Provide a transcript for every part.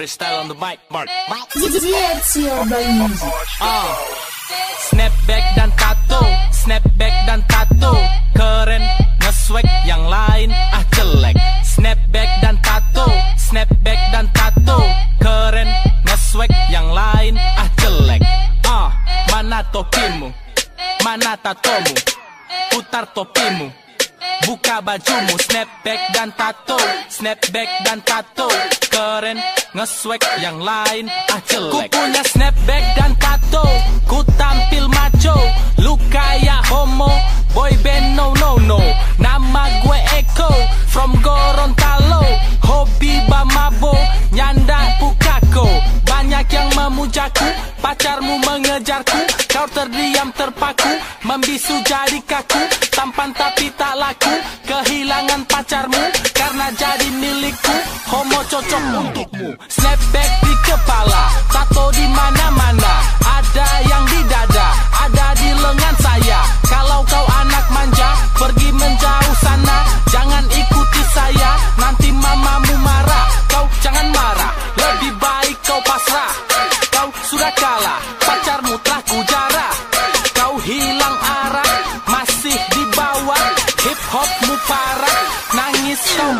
Freestyle on the mic, Mark. Music. Ah. Snapback dan tato, snapback dan tato, keren, ngeswag yang lain ah jelek. Snapback dan tato, snapback dan tato, keren, ngeswag yang lain ah jelek. Ah, mana topimu? Mana tatomu? Putar topimu. Buka bajumu, snapback dan tato Snapback dan tato Keren, ngeswag yang lain. Ah Ku punya snapback dan tato Ku tampil macho Lu kayak homo Kau terdiam terpaku Membisu jadi kaku Tampan tapi tak laku Kehilangan pacarmu Karena jadi milikku Homo cocok untukmu. Snapback di kepala Tato di mana-mana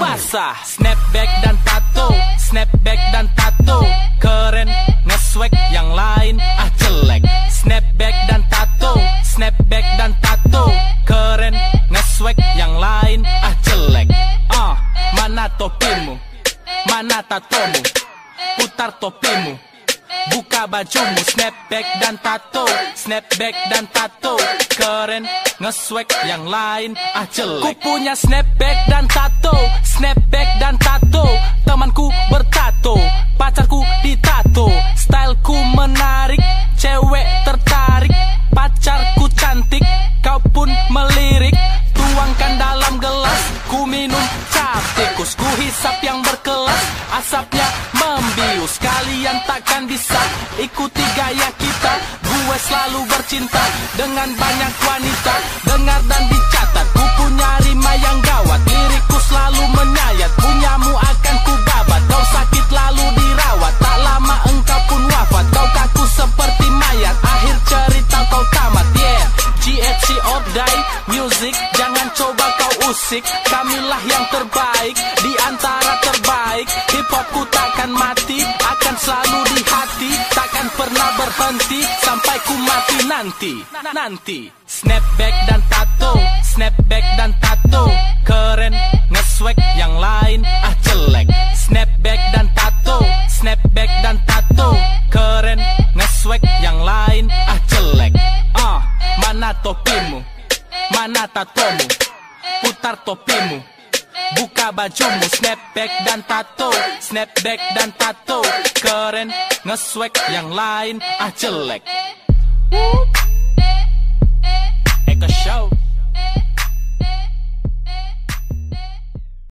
basah. Snapback dan tato. Snapback dan tato. Keren. Ngeswag yang lain. Ah jelek. Snapback dan tato. Snapback dan tato. Keren. Ngeswag yang lain. Ah jelek. Ah Mana topimu? Mana tatomu? Putar topimu Buka bajumu Snapback dan tato. Snapback dan tato. Keren Ngeswag yang lain. Ah jelek. Ku punya snapback dan tato. Snapback dan tato. Temanku bertato Pacarku ditato. Styleku menarik Cewek tertarik. Pacarku cantik Kau pun melirik. Tuangkan dalam gelas Ku minum cap tikus Ku hisap yang berkelas Asapnya membius Kalian takkan bisa ikuti gaya kita. Gue selalu bercinta Dengan banyak wanita. Dengar dan dicatat Ku punya rima yang gawat. Lirikku selalu menyayat Punyamu akan ku babat Kau sakit lalu dirawat Tak lama engkau pun wafat. Kau kaku seperti mayat? Akhir cerita kau tamat Yeah. GHC or die Music Jangan coba kau usik. Kamilah yang terbaik Di antara terbaik. Hip hopku takkan mati Akan selalu di hati Takkan pernah berhenti Sampai ku mati nanti Nanti. Snapback dan tato Snapback dan tato. Keren Ngeswag yang lain Ah jelek. Snapback dan tato Snapback dan tato. Keren Ngeswag yang lain Ah jelek. Ah Mana topimu? Mana tatomu? Putar topimu Buka bajumu Snapback dan tato Snapback dan tato Keren Ngeswag yang lain Ah jelek.